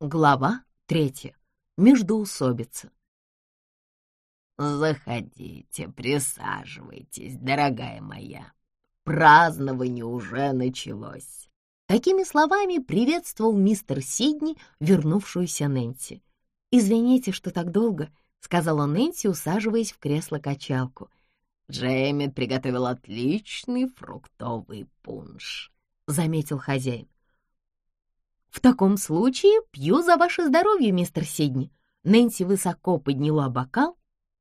Глава третья. Междоусобица. «Заходите, присаживайтесь, дорогая моя. Празднование уже началось». Такими словами приветствовал мистер Сидни вернувшуюся Нэнси. «Извините, что так долго», — сказала Нэнси, усаживаясь в кресло-качалку. «Джеймит приготовил отличный фруктовый пунш», — заметил хозяин. «В таком случае пью за ваше здоровье, мистер Сидни». Нэнси высоко подняла бокал.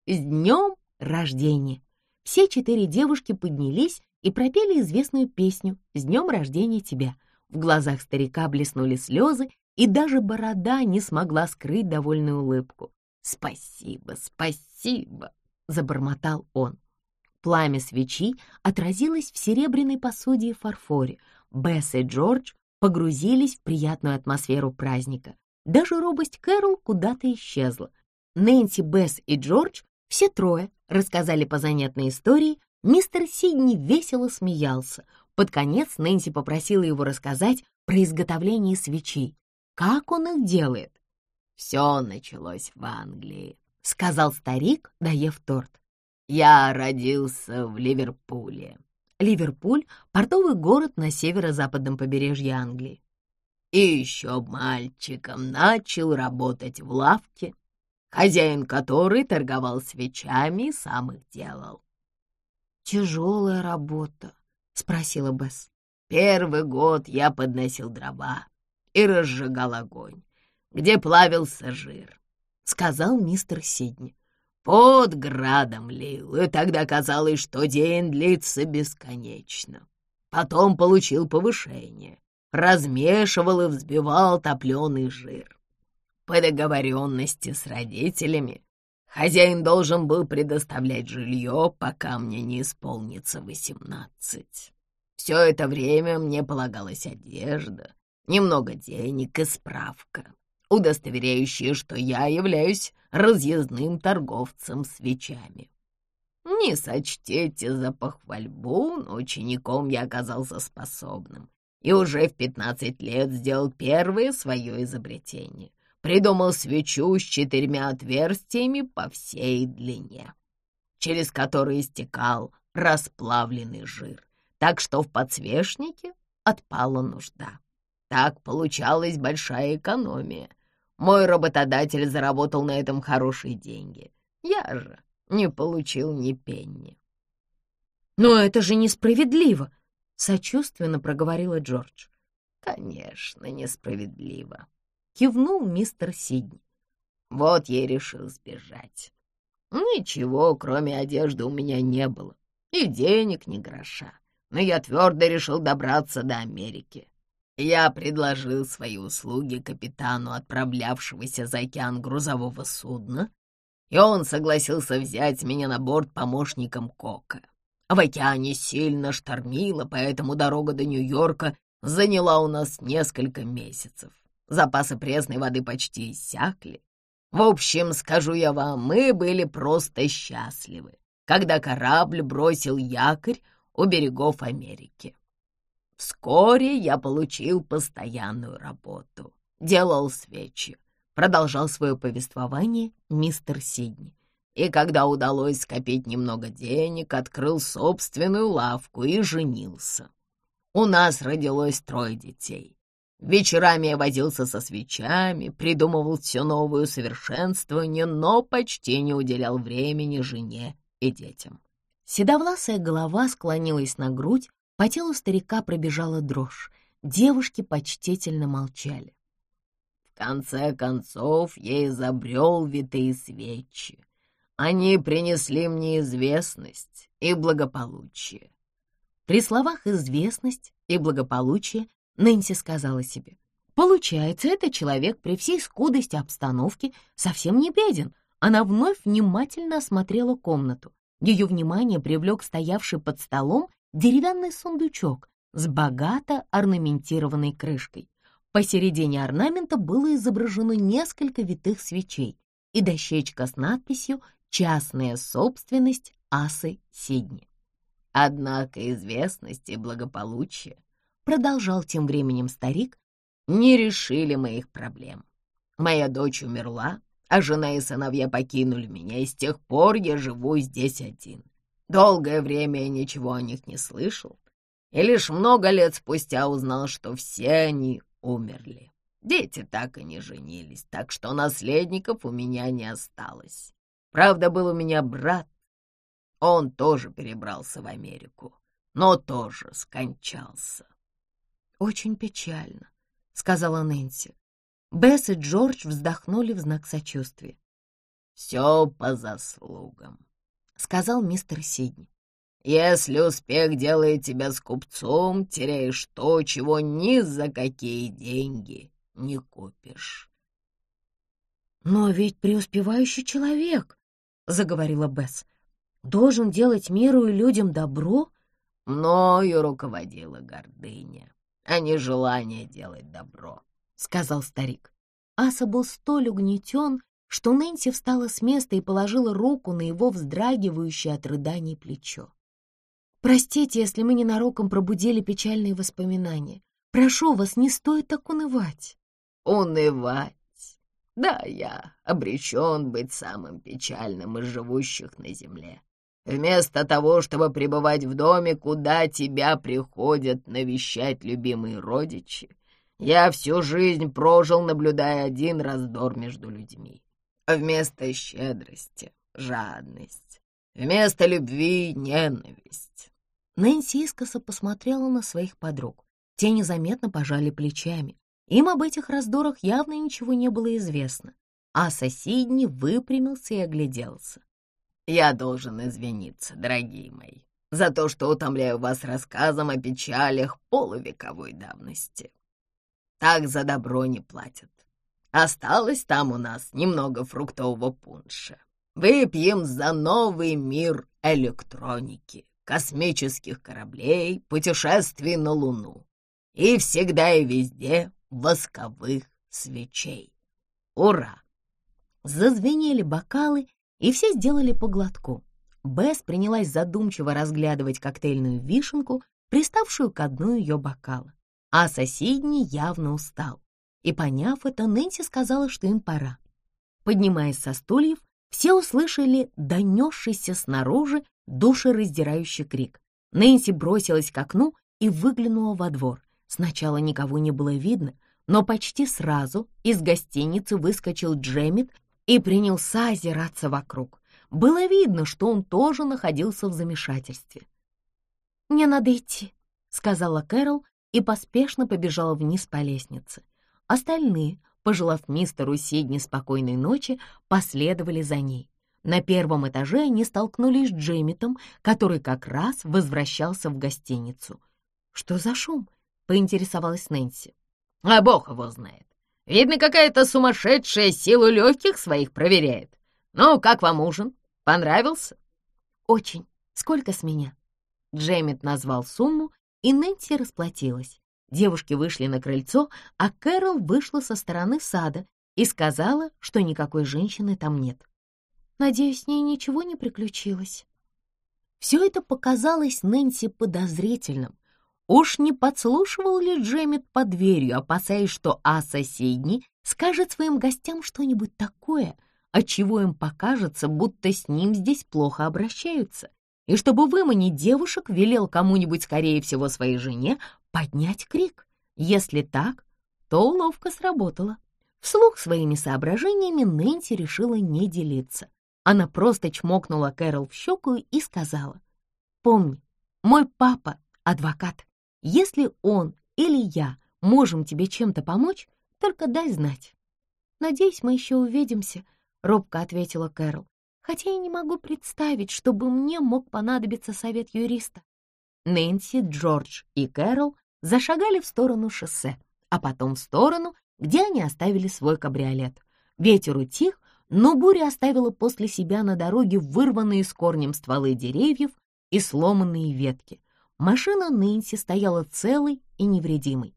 «С днем рождения!» Все четыре девушки поднялись и пропели известную песню «С днем рождения тебя». В глазах старика блеснули слезы, и даже борода не смогла скрыть довольную улыбку. «Спасибо, спасибо!» — забормотал он. Пламя свечи отразилось в серебряной посуде и фарфоре. Бесс и Джордж погрузились в приятную атмосферу праздника. Даже робость Кэрол куда-то исчезла. Нэнси, Бесс и Джордж, все трое, рассказали по занятной истории. Мистер Сидни весело смеялся. Под конец Нэнси попросила его рассказать про изготовление свечей. Как он их делает? «Все началось в Англии», — сказал старик, доев торт. «Я родился в Ливерпуле. Ливерпуль — портовый город на северо-западном побережье Англии. И еще мальчиком начал работать в лавке, хозяин которой торговал свечами и сам их делал. «Тяжелая работа», — спросила Бесс. «Первый год я подносил дрова и разжигал огонь, где плавился жир», — сказал мистер Сидни. Под градом лил, и тогда казалось, что день длится бесконечно. Потом получил повышение, размешивал и взбивал топленый жир. По договоренности с родителями хозяин должен был предоставлять жилье, пока мне не исполнится восемнадцать. Все это время мне полагалась одежда, немного денег и справка удостоверяющее, что я являюсь разъездным торговцем свечами. Не сочтите за похвальбу, но учеником я оказался способным и уже в пятнадцать лет сделал первое свое изобретение. Придумал свечу с четырьмя отверстиями по всей длине, через которые стекал расплавленный жир, так что в подсвечнике отпала нужда. Так получалась большая экономия, мой работодатель заработал на этом хорошие деньги. Я же не получил ни пенни. «Но это же несправедливо!» — сочувственно проговорила Джордж. «Конечно, несправедливо», — кивнул мистер Сидни. «Вот я и решил сбежать. Ничего, кроме одежды, у меня не было, и денег ни гроша, но я твердо решил добраться до Америки. Я предложил свои услуги капитану, отправлявшегося за океан грузового судна, и он согласился взять меня на борт помощником Кока. В океане сильно штормило, поэтому дорога до Нью-Йорка заняла у нас несколько месяцев. Запасы пресной воды почти иссякли. В общем, скажу я вам, мы были просто счастливы, когда корабль бросил якорь у берегов Америки. Вскоре я получил постоянную работу. Делал свечи. Продолжал свое повествование мистер Сидни. И когда удалось скопить немного денег, открыл собственную лавку и женился. У нас родилось трое детей. Вечерами я возился со свечами, придумывал все новое усовершенствование, но почти не уделял времени жене и детям. Седовласая голова склонилась на грудь, по телу старика пробежала дрожь. Девушки почтительно молчали. В конце концов я изобрел витые свечи. Они принесли мне известность и благополучие. При словах «известность» и «благополучие» Нэнси сказала себе. Получается, этот человек при всей скудости обстановки совсем не беден. Она вновь внимательно осмотрела комнату. Ее внимание привлек стоявший под столом деревянный сундучок с богато орнаментированной крышкой. Посередине орнамента было изображено несколько витых свечей и дощечка с надписью «Частная собственность асы Сидни». Однако известность и благополучие, продолжал тем временем старик, не решили моих проблем. Моя дочь умерла, а жена и сыновья покинули меня, и с тех пор я живу здесь один. Долгое время я ничего о них не слышал, и лишь много лет спустя узнал, что все они умерли. Дети так и не женились, так что наследников у меня не осталось. Правда, был у меня брат. Он тоже перебрался в Америку, но тоже скончался. «Очень печально», — сказала Нэнси. Бесс и Джордж вздохнули в знак сочувствия. «Все по заслугам», — сказал мистер Сидни. «Если успех делает тебя скупцом, теряешь то, чего ни за какие деньги не купишь». «Но ведь преуспевающий человек», — заговорила Бесс, — «должен делать миру и людям добро». Мною руководила гордыня, а не желание делать добро, — сказал старик. Аса был столь угнетен, что Нэнси встала с места и положила руку на его вздрагивающее от рыданий плечо. «Простите, если мы ненароком пробудили печальные воспоминания. Прошу вас, не стоит так унывать». «Унывать? Да, я обречен быть самым печальным из живущих на земле. Вместо того, чтобы пребывать в доме, куда тебя приходят навещать любимые родичи, я всю жизнь прожил, наблюдая один раздор между людьми. Вместо щедрости — жадность, вместо любви — ненависть. Нэнси искоса посмотрела на своих подруг. Те незаметно пожали плечами. Им об этих раздорах явно ничего не было известно. А соседний выпрямился и огляделся. «Я должен извиниться, дорогие мои, за то, что утомляю вас рассказом о печалях полувековой давности. Так за добро не платят. Осталось там у нас немного фруктового пунша. Выпьем за новый мир электроники, космических кораблей, путешествий на Луну и всегда и везде восковых свечей. Ура! Зазвенели бокалы, и все сделали по глотку. Бесс принялась задумчиво разглядывать коктейльную вишенку, приставшую к дну ее бокала. А соседний явно устал. И, поняв это, Нэнси сказала, что им пора. Поднимаясь со стульев, все услышали донесшийся снаружи душераздирающий крик. Нэнси бросилась к окну и выглянула во двор. Сначала никого не было видно, но почти сразу из гостиницы выскочил Джемит и принялся озираться вокруг. Было видно, что он тоже находился в замешательстве. «Мне надо идти», — сказала Кэрол и поспешно побежала вниз по лестнице. Остальные, пожелав мистеру Сидни спокойной ночи, последовали за ней. На первом этаже они столкнулись с Джемитом, который как раз возвращался в гостиницу. «Что за шум?» — поинтересовалась Нэнси. «А бог его знает. Видно, какая-то сумасшедшая силу легких своих проверяет. Ну, как вам ужин? Понравился?» «Очень. Сколько с меня?» Джемит назвал сумму, и Нэнси расплатилась. Девушки вышли на крыльцо, а Кэрол вышла со стороны сада и сказала, что никакой женщины там нет. Надеюсь, с ней ничего не приключилось. Все это показалось Нэнси подозрительным. Уж не подслушивал ли Джеммит под дверью, опасаясь, что А соседний скажет своим гостям что-нибудь такое, отчего им покажется, будто с ним здесь плохо обращаются, и чтобы выманить девушек, велел кому-нибудь, скорее всего, своей жене, поднять крик. Если так, то уловка сработала. Вслух своими соображениями Нэнси решила не делиться. Она просто чмокнула Кэрол в щеку и сказала, «Помни, мой папа — адвокат. Если он или я можем тебе чем-то помочь, только дай знать». «Надеюсь, мы еще увидимся», — робко ответила Кэрол, «хотя я не могу представить, чтобы мне мог понадобиться совет юриста». Нэнси, Джордж и Кэрол зашагали в сторону шоссе, а потом в сторону, где они оставили свой кабриолет. Ветер утих, но буря оставила после себя на дороге вырванные с корнем стволы деревьев и сломанные ветки. Машина Нэнси стояла целой и невредимой.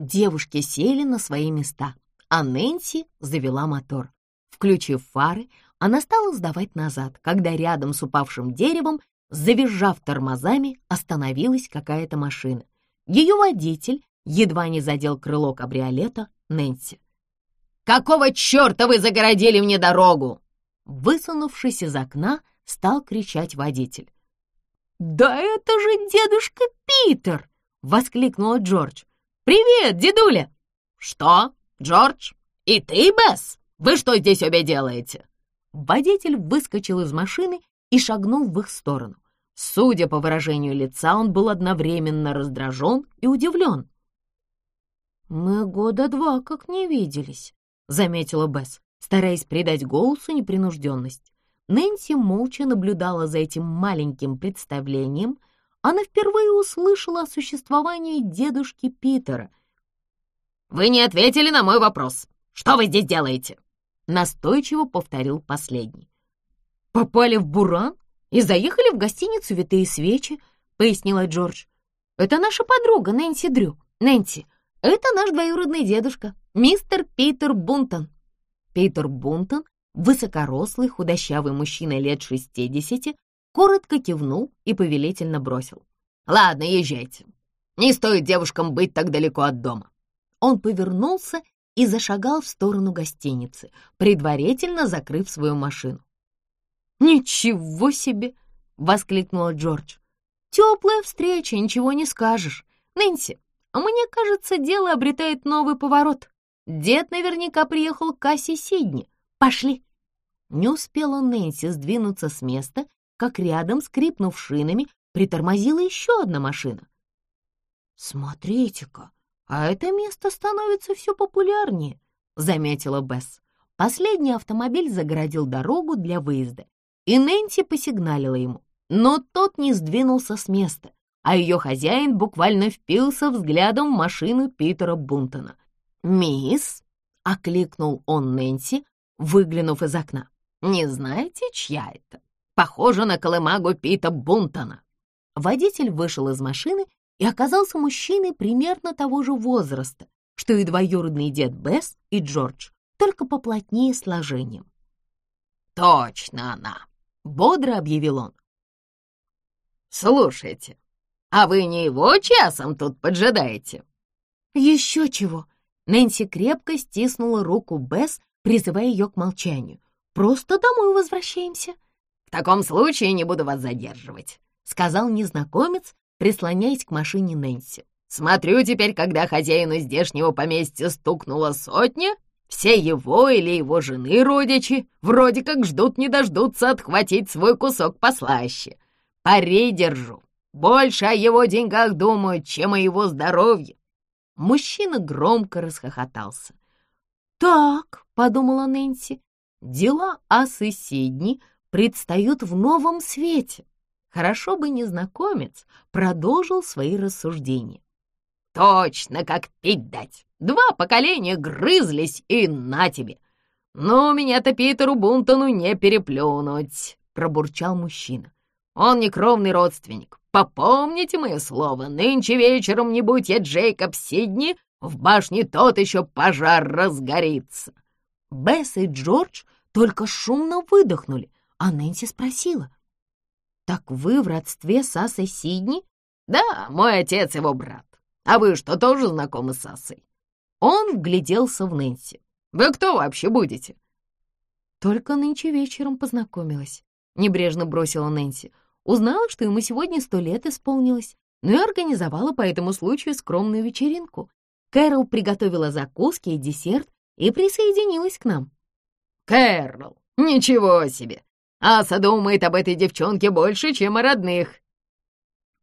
Девушки сели на свои места, а Нэнси завела мотор. Включив фары, она стала сдавать назад, когда рядом с упавшим деревом, завизжав тормозами, остановилась какая-то машина. Ее водитель едва не задел крыло кабриолета Нэнси. Какого черта вы загородили мне дорогу?» Высунувшись из окна, стал кричать водитель. «Да это же дедушка Питер!» — воскликнула Джордж. «Привет, дедуля!» «Что, Джордж? И ты, Бесс? Вы что здесь обе делаете?» Водитель выскочил из машины и шагнул в их сторону. Судя по выражению лица, он был одновременно раздражен и удивлен. «Мы года два как не виделись», — заметила Бесс, стараясь придать голосу непринужденность. Нэнси молча наблюдала за этим маленьким представлением. Она впервые услышала о существовании дедушки Питера. «Вы не ответили на мой вопрос. Что вы здесь делаете?» Настойчиво повторил последний. «Попали в буран и заехали в гостиницу «Витые свечи», — пояснила Джордж. «Это наша подруга Нэнси Дрю. Нэнси, это наш двоюродный дедушка, мистер Питер Бунтон». Питер Бунтон, высокорослый, худощавый мужчина лет шестидесяти, коротко кивнул и повелительно бросил. «Ладно, езжайте. Не стоит девушкам быть так далеко от дома». Он повернулся и зашагал в сторону гостиницы, предварительно закрыв свою машину. «Ничего себе!» — воскликнула Джордж. «Теплая встреча, ничего не скажешь. Нэнси, мне кажется, дело обретает новый поворот. Дед наверняка приехал к кассе Сидни. Пошли!» Не успела Нэнси сдвинуться с места, как рядом, скрипнув шинами, притормозила еще одна машина. «Смотрите-ка, а это место становится все популярнее», — заметила Бесс. Последний автомобиль загородил дорогу для выезда, и Нэнси посигналила ему, но тот не сдвинулся с места, а ее хозяин буквально впился взглядом в машину Питера Бунтона. «Мисс», — окликнул он Нэнси, выглянув из окна, «не знаете, чья это? Похоже на колымагу Пита Бунтона». Водитель вышел из машины и оказался мужчиной примерно того же возраста, что и двоюродный дед Бесс и Джордж, только поплотнее сложением. «Точно она!» — бодро объявил он. «Слушайте, а вы не его часом тут поджидаете?» «Еще чего!» Нэнси крепко стиснула руку Бесс, призывая ее к молчанию. «Просто домой возвращаемся». «В таком случае не буду вас задерживать», — сказал незнакомец, прислоняясь к машине Нэнси. «Смотрю теперь, когда хозяину здешнего поместья стукнула сотня, все его или его жены родичи вроде как ждут не дождутся отхватить свой кусок послаще. Пари держу. Больше о его деньгах думают, чем о его здоровье. Мужчина громко расхохотался. «Так», — подумала Нэнси, — «дела о соседней предстают в новом свете. Хорошо бы незнакомец продолжил свои рассуждения. «Точно как пить дать! Два поколения грызлись, и на тебе! Но меня-то Питеру Бунтону не переплюнуть!» — пробурчал мужчина. «Он не кровный родственник. Попомните мое слово, нынче вечером, не будь я Джейкоб Сидни, в башне тот еще пожар разгорится!» Бесс и Джордж только шумно выдохнули, а Нэнси спросила. «Так вы в родстве с Асой Сидни?» «Да, мой отец его брат. А вы что, тоже знакомы с Асой?» Он вгляделся в Нэнси. «Вы кто вообще будете?» «Только нынче вечером познакомилась», — небрежно бросила Нэнси. Узнала, что ему сегодня сто лет исполнилось, но и организовала по этому случаю скромную вечеринку. Кэрол приготовила закуски и десерт и присоединилась к нам. «Кэрол, ничего себе! Аса думает об этой девчонке больше, чем о родных».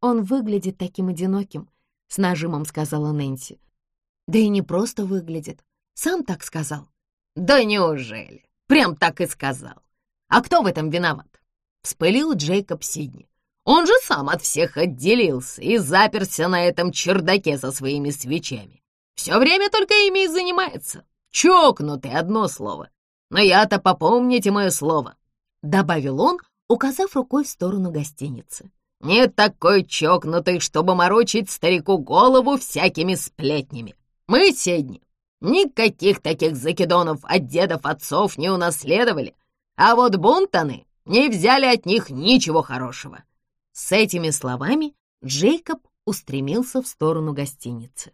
«Он выглядит таким одиноким», — с нажимом сказала Нэнси. «Да и не просто выглядит. Сам так сказал». «Да неужели? Прям так и сказал. А кто в этом виноват?» — вспылил Джейкоб Сидни. «Он же сам от всех отделился и заперся на этом чердаке со своими свечами. Все время только ими и занимается. Чокнутый, одно слово. Но я-то попомните мое слово. — добавил он, указав рукой в сторону гостиницы. «Нет такой чокнутой, чтобы морочить старику голову всякими сплетнями. Мы, седни, никаких таких закидонов от дедов-отцов не унаследовали, а вот бунтаны не взяли от них ничего хорошего». С этими словами Джейкоб устремился в сторону гостиницы.